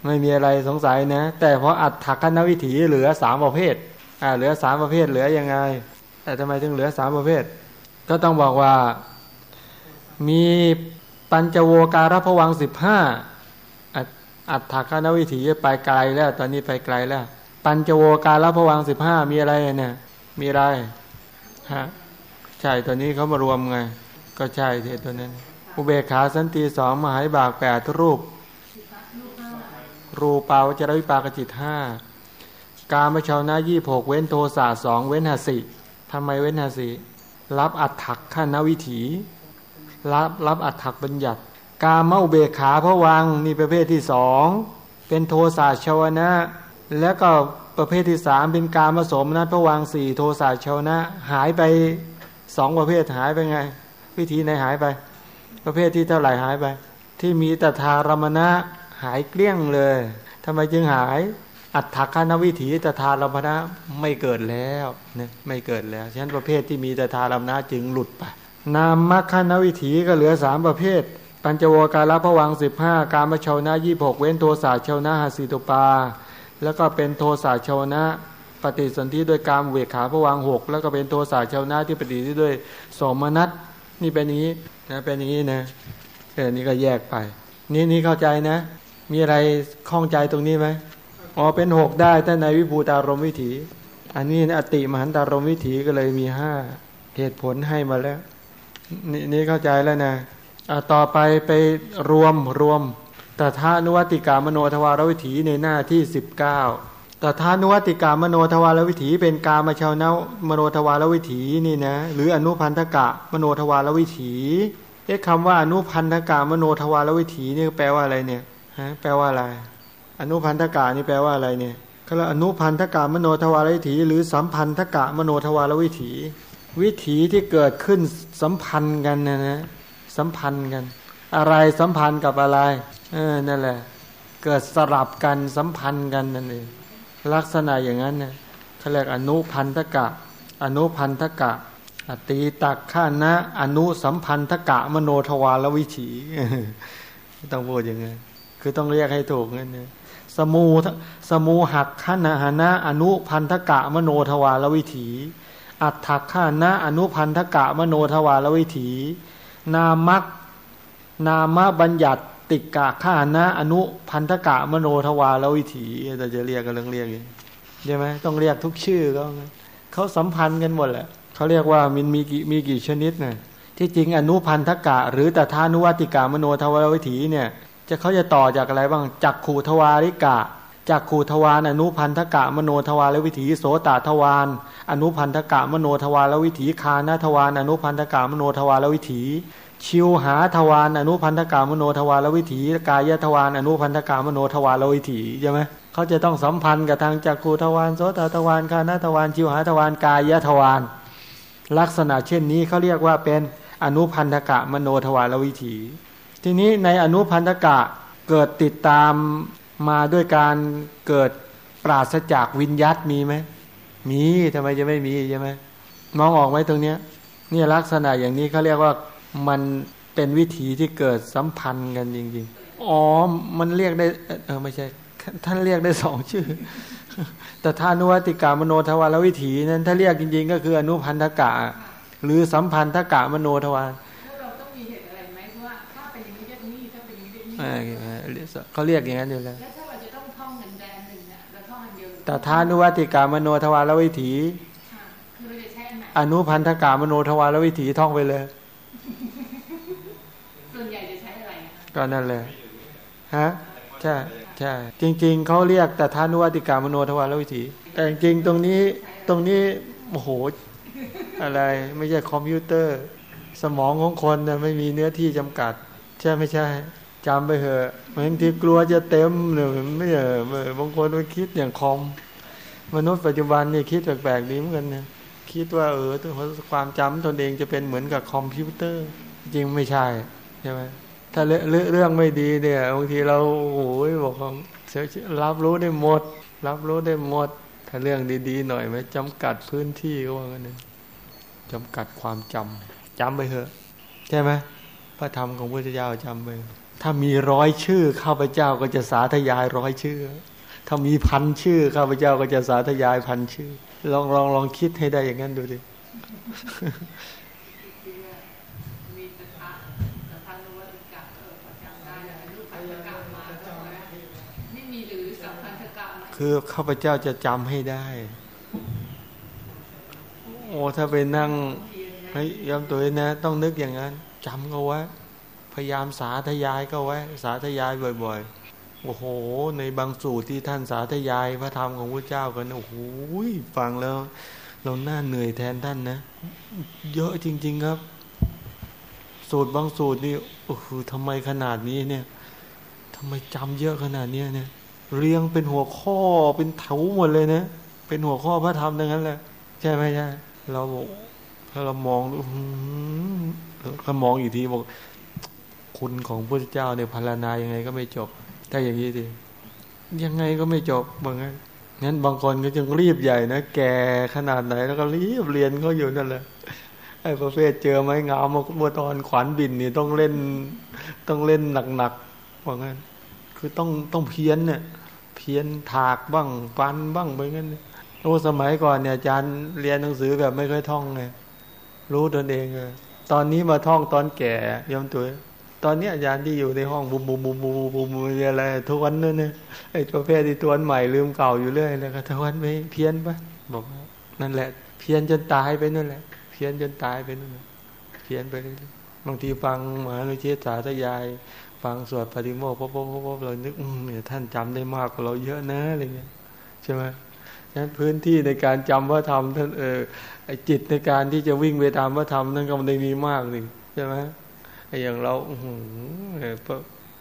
ไม่มีอะไรสงสัยนะ แต่เพราะอัตถกนวิถีเหลือสามประเภทอ่าเหลือสามประเภทเหลือยังไง แต่ทำไมถึงเหลือสามประเภท ก็ต้องบอกว่ามีปัญจโวการะผวังสิบห้าอัตถกนวิถีไปไกลแล้ว ตอนนี้ไปไกลแล้ว ปัญจโวการะผวังสิบห้ามีอะไรเนี่ย มีอะไรฮะใช่ตัวนี้เขามารวมไง ก็ใช่เทตัวนั้น อุเบกขาสันติสองมหายบากแปดรูป รูปาวจรวิปากจิตห้าการมชาวนายี่หกเว้นโทสะสองเว้นหสิทำไมเว้นหสิรับอัตถักขั้นวิถี รับรับอัตถักบัญญัติ กามาอุเบขาพระวังนี่ประเภทที่สองเป็นโทสะชาวนะแล้วก็ประเภทที่สามเป็นการผสมนัดพระวังสี่โทสะชาวนะหายไปสองประเภทหายไปไง วิธีไหนหายไป ประเภทที่เท่าไหร่หายไป ที่มีตถารมณะ หายเกลี้ยงเลยทำไมจึงหาย อัตถคานวิถีตถารมณะไม่เกิดแล้วเนี่ยไม่เกิดแล้ว ฉะนั้นประเภทที่มีตถารมณะจึงหลุดไป นามมัคคานวิถีก็เหลือสามประเภท ปัญจโวการะผวังสิบห้าการมชาวนะยี่หกเว้นโทสะชาวนะหาสิตุปา แล้วก็เป็นโทสะชาวนะปฏิสนธิด้วยการเวขาผวังหกแล้วก็เป็นโทสะชาวนะที่ปฏิสนธิด้วยสมนัตนี่เป็นอย่างนี้นะเป็นอย่างนี้นะเออนี่ก็แยกไป นี่นี่เข้าใจนะ มีอะไรข้องใจตรงนี้ไหมอ๋อเป็นหกได้แต่ในวิภูตารมวิถี อันนี้อติมหันตารมวิถีก็เลยมีห้าเหตุผลให้มาแล้วนี่นี่เข้าใจแล้วนะต่อไปไปรวมรวมตถานุวัติกามโนทวารวิถีในหน้าที่สิบเก้าตถานุวัติกามโนทวารวิถี เป็นกามาชาวนามโนทวารวิถีนี่นะหรืออนุพันธกะมโนทวารวิถีเอ๊ะคำว่าอนุพันธกะมโนทวารวิถีนี่แปลว่าอะไรเนี่ย ฮะแปลว่าอะไร อนุพันธกะนี่แปลว่าอะไรเนี่ยก็แล้วอนุพันธกะมโนทวารวิถี หรือสัมพันธกะมโนทวารวิถี วิถีที่เกิดขึ้นสัมพันธ์กันนะนะสัมพันธ์กัน อะไรสัมพันธ์กับอะไรเออนั่นแหละ เกิดสลับกันสัมพันธ์กันนั่นเองลักษณะอย่างนั้นเนี่ยเขาเรียกอนุพันธกะ อนุพันธกะอตีตักข้านะ อนุสัมพันธกะมโนทวารวิถี ต้องพูดอย่างไง คือต้องเรียกให้ถูกนั่นเนี่ยสมูสมูหักขณะหนะอนุพันธกะมโนทวารวิถี อัตถักข้านะอนุพันธกะมโนทวารวิถี นามักนามบัญญัติติกะข้านะอนุพันธกะมโนทวารวิถีแต่จะเรียกกันเรื่องเรียกใช่ไหมต้องเรียกทุกชื่อก็เขาสัมพันธ์กันหมดแหละเขาเรียกว่ามันมีกี่มีกี่ชนิดเนี่ยที่จริงอนุพันธกะ หรือแต่ทานุวัติกามโนทวารวิถีเนี่ย จะเขาจะต่อจากอะไรบ้างจักขูทวาริกะจักขูทวารอนุพันธกะมโนทวารวิถีโสตทวารอนุพันธกะมโนทวารวิถีคานาทวารอนุพันธกะมโนทวารวิถี ชิวหาทวารอนุพันธกามโนทวารวิถี กายทวารอนุพันธกามโนทวารวิถีใช่ไหมเขาจะต้องสัมพันธ์กับทางจักรูทวารโสตทวารคานาทวารชิวหาทวารกายทวารลักษณะเช่นนี้เขาเรียกว่าเป็นอนุพันธกะมโนทวารวิถี ทีนี้ในอนุพันธกะเกิดติดตามมาด้วยการเกิดปราศจากวิญยัตมีไหมมีทำไมจะไม่มีใช่ไหมมองออกไหมตรงเนี้ยนี่ลักษณะอย่างนี้เขาเรียกว่ามันเป็นวิถีที่เกิดสัมพันธ์กันจริงๆ อ๋อ มันเรียกได้ เออไม่ใช่ ท่านเรียกได้สองชื่อ แต่ท่านุวัติกามโนทวารวิถีนั้นถ้าเรียกจริง ๆ ก็คืออนุพันธกะ หรือสัมพันธกะมโนทวาร เป็นอย่างนี้เรียกนี่เขาเรียกอย่างนั้นอยู่แล้วแล้วถ้าเราจะต้องท่องเงินแดนหนึ่งเนี่ยเราท่องอันเดียวแต่ท่านุวัติกามโนทวารวิถีอนุพันธกะมโนทวารวิถีท่องไปเลยก็นั่นแหละฮะใช่ใช่จริง ๆเขาเรียกแต่ทานุวัติกามโนทวารวิถี แต่จริงตรงนี้ตรงนี้โอ้โหอะไรไม่ใช่คอมพิวเตอร์ สมองของคนเนี่ยไม่มีเนื้อที่จำกัด ใช่ไม่ใช่ จำไปเถอะบางทีกลัวจะเต็มเนี่ยไม่เออบางคนไปคิดอย่างคอมมนุษย์ปัจจุบันนี่คิดแปลกๆดีเหมือนกันนะคิดว่าเออความจำตนเองจะเป็นเหมือนกับคอมพิวเตอร์ จริงไม่ใช่ใช่ไหมถ้าเรื่องไม่ดีเนี่ยบางทีเราโอ้ยบอกรับรู้ได้หมด รับรู้ได้หมด ถ้าเรื่องดีๆหน่อยไหมจำกัดพื้นที่ก็ว่ากันนึงจำกัดความจำจำไปเถอะ ใช่ไหมพระธรรมของพระเจ้าจำไป ถ้ามีร้อยชื่อข้าพเจ้าก็จะสาธยายร้อยชื่อ ถ้ามีพันชื่อข้าพเจ้าก็จะสาธยายพันชื่อ ลองลองลองคิดให้ได้อย่างนั้นดูดิคือข้าพเจ้าจะจำให้ได้ โอ้ถ้าไปนั่งเฮ้ยยอมตัวนะ ต้องนึกอย่างนั้นจำเอาไว้ พยายามสาธยายก็ไว้ สาธยายบ่อยๆ โอ้โห ในบางสูตรที่ท่านสาธยายพระธรรมของพระเจ้ากันโอ้โหฟังแล้วเราหน้าเหนื่อยแทนท่านนะ เยอะจริง ๆครับ สูตรบางสูตรนี่โอ้โหทำไมขนาดนี้เนี่ยทำไมจำเยอะขนาดนี้เนี่ยเรียงเป็นหัวข้อเป็นเถาหมดเลยนะเป็นหัวข้อพระธรรมดังนั้นแหละใช่ไหมใช่เราบอกถ้าเรามองดูก็มองอีกทีบอก คุณของพระเจ้าเนี่ยพารณายังไงก็ไม่จบ ถ้าอย่างนี้ดิยังไงก็ไม่จบบางงั้นงั้นบางคนก็จึงรีบใหญ่นะแก่ขนาดไหนแล้วก็รีบเรียนเขาอยู่นั่นแหละไอ้ประเภทเจอไม้งามเมื่อตอนขวานบินนี่ต้องเล่นต้องเล่นหนักๆว่างั้น คือต้องต้องเพี้ยนเนี่ยเพี้ยนถากบ้างฟันบ้างไปงั้นโอ้สมัยก่อนเนี่ยอาจารย์เรียนหนังสือแบบไม่ค่อยท่องไงรู้ตนเองเลยตอนนี้มาท่องตอนแก่ยมตัว ตอนนี้อาจารย์ที่อยู่ในห้องบุมบุมบุมบุมบุมบูมอะไรทวนนั่นเนี่ยไอ้ประเภทที่ตัวใหม่ลืมเก่าอยู่เรื่อยแล้วก็ทวนไม่เพี้ยนปะบอกนั่นแหละ เพี้ยนจนตายไปนั่นแหละ เพี้ยนจนตายไปนั่นเพี้ยนไปเลยบางทีฟังมหาลุเชษสาธยาย ฟังสวดปฏิโมกข์พบพบพบเรานึกเนี่ยท่านจำได้มากกว่าเราเยอะนะอะไรเงี้ยใช่ไหมนั้นพื้นที่ในการจำว่าทำท่านเออไอจิตในการที่จะวิ่งไปตามว่าทำนั่นก็มันได้มีมากหนึ่งใช่ไหม อย่างเรา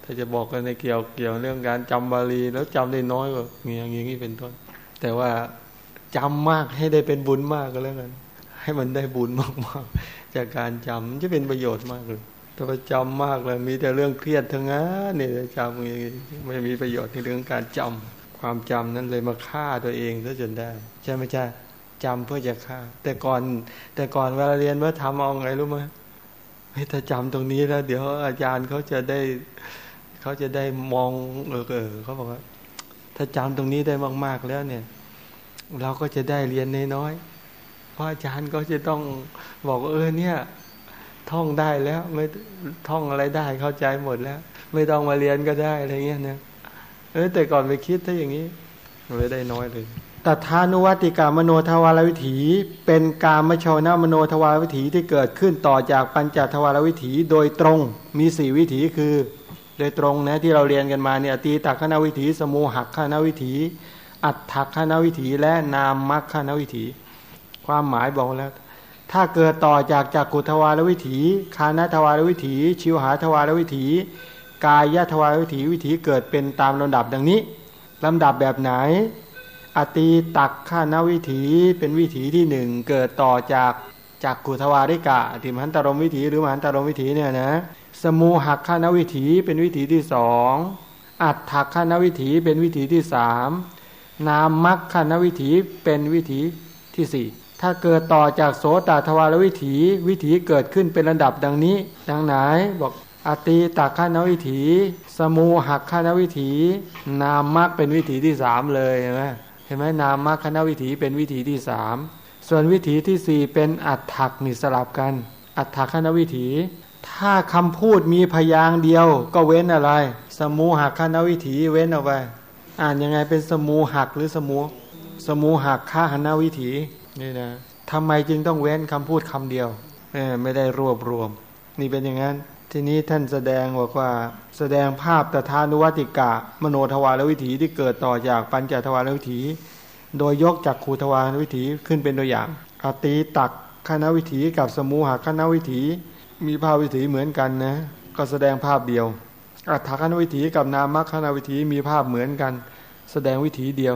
ถ้าจะบอกกันในเกี่ยวเกี่ยวเรื่องการจำบาลีแล้วจำได้น้อยกว่าเงี้ย่างนี้เป็นต้น แต่ว่าจำมากให้ได้เป็นบุญมากก็แล้วกัน ให้มันได้บุญมากๆ จากการจำจะเป็นประโยชน์มากเลยถ้าไปจำมากเลยมีแต่เรื่องเครียดทั้งนั้นเนี่ยจำไม่มีประโยชน์ในเรื่องการจำความจำนั้นเลยมาฆ่าตัวเองซะจนได้ ใช่ไหมใช่จำเพื่อจะฆ่า แต่ก่อนแต่ก่อนเวลาเรียนว่าทำเอาไงรู้ไหม ถ้าจำตรงนี้แล้ว เดี๋ยวอาจารย์เขาจะได้เขาจะได้มองเออเออเขาบอกว่า ถ้าจำตรงนี้ได้มาก ๆ แล้วเนี่ย เราก็จะได้เรียนน้อยๆเพราะอาจารย์ก็จะต้องบอกเออเนี่ย ท่องได้แล้ว ไม่ท่องอะไรได้เข้าใจหมดแล้ว ไม่ต้องมาเรียนก็ได้อะไรเงี้ยนะเออแต่ก่อนไปคิดถ้าอย่างนี้เลยได้น้อยเลย ตถานุวัติกามโนทวารวิถี เป็นกามชนามโนทวารวิถีที่เกิดขึ้นต่อจากปัญจทวารวิถีโดยตรงมีสี่วิถีคือ โดยตรงนะที่เราเรียนกันมาเนี่ยตีตักขณวิถี สมูหักขณวิถี อัตถักขณวิถีและนามมัคขณวิถี ความหมายบอกแล้ว ถ้าเกิดต่อจากจากกุทวารวิถีคานทวารวิถี ชิวหาทวารวิถี กายทวารวิถีวิถีเกิดเป็นตามลำดับดังนี้ลำดับแบบไหน อตีตักข้านวิถีเป็นวิถีที่หนึ่งเกิดต่อจากจากกุทวาริกะติมหันตรมวิถีหรือมหันตรมวิถีเนี่ยนะสมูหักข้านวิถีเป็นวิถีที่สองอัดถักข้านวิถีเป็นวิถีที่สามนามมักข้านวิถีเป็นวิถีที่สี่ถ้าเกิดต่อจากโสตทวารวิถีวิถีเกิดขึ้นเป็นระดับดังนี้ ดังไหนบอกอตีตักข้านวิถี สมูหักข้านวิถี นามมักเป็นวิถีที่สามเลยใช่ไหม เห็นไหมนามมคณวิถีเป็นวิถีที่สามส่วนวิถีที่สี่เป็นอัฏถักนี่สลับกัน อัฏฐคณวิถี ถ้าคำพูดมีพยางเดียวก็เว้นอะไร สมูหักคณวิถีเว้นออกไปอ่านยังไงเป็นสมูหักหรือสมูสมูหักข้าหนาวิถีนี่นะทำไมจึงต้องเว้นคำพูดคำเดียวเออไม่ได้รวบรวม นี่เป็นอย่างนั้น ทีนี้ท่านแสดงบอกว่า แสดงภาพตถานุวัติกะ มโนทวารวิถีที่เกิดต่อจากปัญจทวารวิถี โดยยกจากขูทวารวิถีขึ้นเป็นตัวอย่างอตีตักคณวิถีกับสมูหคณวิถีมีภาพวิถีเหมือนกันนะ ก็แสดงภาพเดียวอัฏฐคณวิถีกับนามคณวิถีมีภาพเหมือนกัน แสดงวิถีเดียว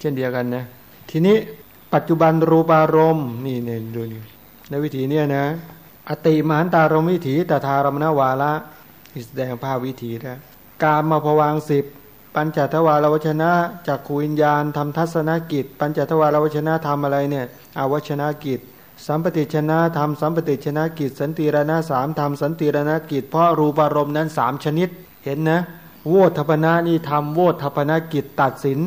เช่นเดียวกันนะ ทีนี้ปัจจุบันรูปารมณ์นี่เนี่ยดูนี่ในวิถีเนี่ยนะ อติมหันตารมวิถีตถารมนวาระแสดงภาพวิถีนะการมาพวังสิบปัญจทวารวชนะจากขุวิญญาณทำทัศนกิจ ปัญจทวารวชนะทำอะไรเนี่ยอาวชนะกิจ สัมปติชนะทำสัมปติชนะกิจ สันติรณะสามทำสันติรณกิจ เพราะรูปารมณ์นั้นสามชนิดเห็นนะโวทพนะนี่ทำโวทพนกิจตัดสิน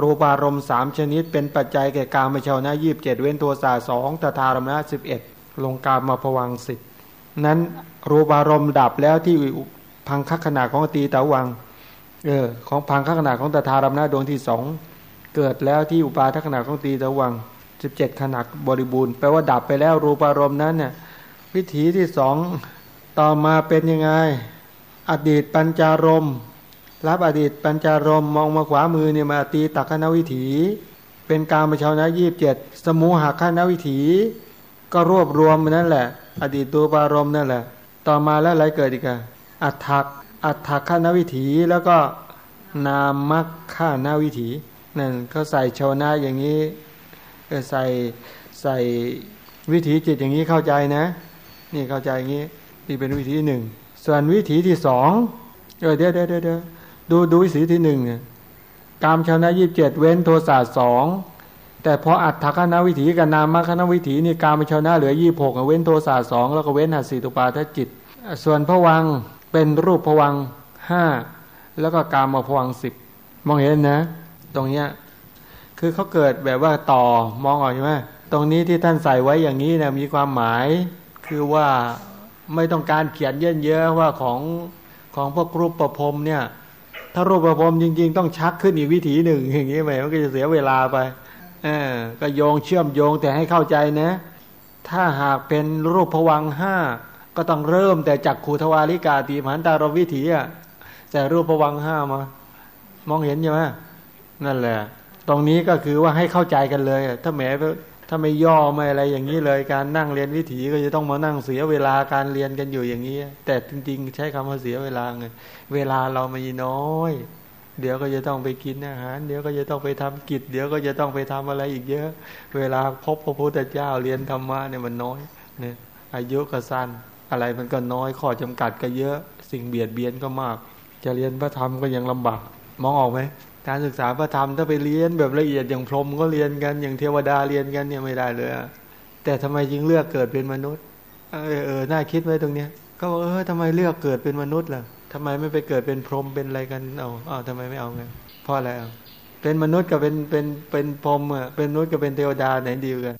รูปารมณ์สามชนิด เป็นปัจจัยแก่การมาชาวนะยีบเจ็ดเว้นตัวสาสองตถารมณะสิบเอ็ด ลงกามาพวังสิบนั้นรูปารมณ์ดับแล้วที่พังคักขนาดของตีตะวังเออของพังข้ขนาดของตถารมณะดวงที่สองเกิดแล้วที่อุปาทัขนาดของตีตะวังสิบเจ็ดขนาดบริบูรณ์แปลว่าดับไปแล้วรูปารมณ์นั้นเนี่ยวิถีที่สองต่อมาเป็นยังไง อดีตปัญจารมรับอดีตปัญจารมมองมาขวามือเนี่ยมาตีตักขณวิถี เป็นการมชาวนะยี่บเจ็ดสมุหขณวิถี ก็รวบรวมนั่นแหละ อดีตตัวปารมนั่นแหละ ต่อมาแล้วอะไรเกิดอีกอะอัฏฐกอัฏฐคานวิถีแล้วก็นามมัคข้านาวิถีนั่นเขาใส่ชาวนาอย่างนี้ใส่ใส่วิถีจิตอย่างนี้เข้าใจนะ นี่เข้าใจอย่างนี้นี่เป็นวิธีหนึ่งส่วนวิถีที่สองเออเดี๋ยวเดี๋ยวเดี๋ยวดูดูวิถีที่หนึ่งเนี่ยกามชาวนายี่สิบเจ็ดเว้นโทสะสอง แต่พออัตถคณวิถีกับนามคณวิถีนี่กามชาวนาเหลือยี่หกเว้นโทสะสองแล้วก็เว้นหัสสีตุปาทจิต ส่วนพระวังเป็นรูปผวังห้าแล้วก็การมาผวังสิบมองเห็นนะ ตรงเนี้ยคือเขาเกิดแบบว่าต่อมองออกใช่ไหมตรงนี้ที่ท่านใส่ไว้อย่างนี้นะมีความหมายคือว่าไม่ต้องการเขียนเยอะๆว่าของของพวกรูปประพรมเนี่ย ถ้ารูปประพรมจริง ๆ ต้องชักขึ้นอีกวิถีหนึ่งอย่างนี้ไหมมันก็จะเสียเวลาไป ก็โยงเชื่อมโยงแต่ให้เข้าใจนะ ถ้าหากเป็นรูปผวังห้าก็ต้องเริ่มแต่จากขูทวาริกาตีมันตารวิถีอะแต่รูปประวังห้ามามองเห็นใช่ไหมนั่นแหละ ตรงนี้ก็คือว่าให้เข้าใจกันเลย ถ้าแหมถ้าไม่ย่อไม่อะไรอย่างนี้เลย การนั่งเรียนวิถีก็จะต้องมานั่งเสียเวลาการเรียนกันอยู่อย่างนี้ แต่จริง ๆ ใช้คำว่าเสียเวลาไงเวลาเราม่น้อย เดี๋ยวก็จะต้องไปกินอาหาร เดี๋ยวก็จะต้องไปทำกิจ เดี๋ยวก็จะต้องไปทำอะไรอีกเยอะ เวลาพบพระพุทธเจ้าเรียนธรรมะเนี่ยมันน้อยเนี่ยอายุก็สั้น อะไรมันก็น้อยข้อจำกัดก็เยอะ สิ่งเบียดเบียนก็มาก จะเรียนพระธรรมก็ยังลำบากมองออกไหมการศึกษาพระธรรมถ้าไปเรียนแบบละเอียดอย่างพรหมก็เรียนกันอย่างเทวดาเรียนกันเนี่ยไม่ได้เลยแต่ทำไมจึงเลือกเกิดเป็นมนุษย์เออเออน่าคิดไว้ตรงเนี้ยก็บอกเออทำไมเลือกเกิดเป็นมนุษย์ล่ะ ทำไมไม่ไปเกิดเป็นพรหมเป็นอะไรกันเอาเอ้าทำไมไม่เอาไงเพราะอะไรเป็นมนุษย์กับเป็นเป็นเป็นพรหมอะเป็นมนุษย์กับเป็นเทวดาไหนดีกัน